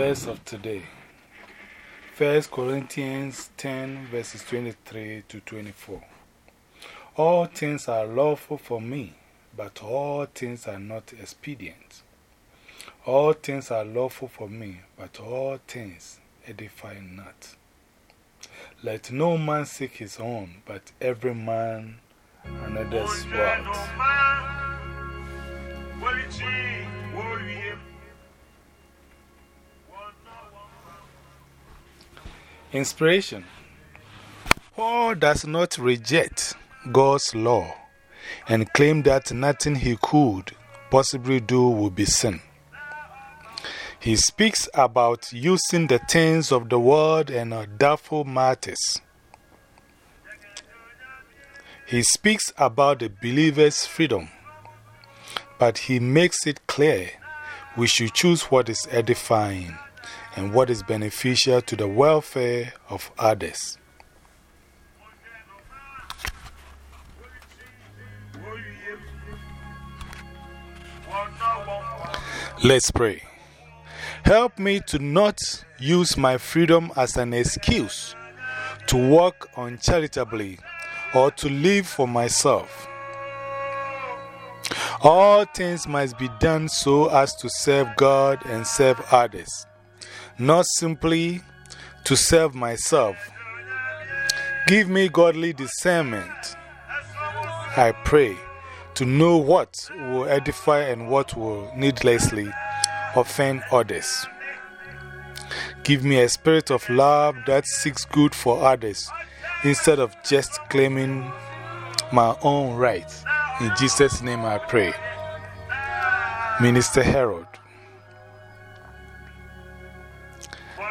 verse of today 1 Corinthians 10, verses 23 to 24. All things are lawful for me, but all things are not expedient. All things are lawful for me, but all things edify not. Let no man seek his own, but every man another's wealth. Inspiration Paul does not reject God's law and claim that nothing he could possibly do would be sin. He speaks about using the things of the world and doubtful matters. He speaks about the believer's freedom, but he makes it clear we should choose what is edifying and what is beneficial to the welfare of others. Let's pray. Help me to not use my freedom as an excuse to work uncharitably or to live for myself. All things must be done so as to serve God and serve others not simply to serve myself. Give me godly discernment, I pray, to know what will edify and what will needlessly offend others. Give me a spirit of love that seeks good for others instead of just claiming my own rights. In Jesus' name I pray. Minister Harold.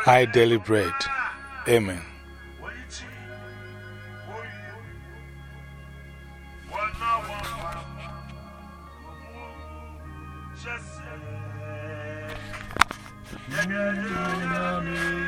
I daily bread. Amen. Yeah.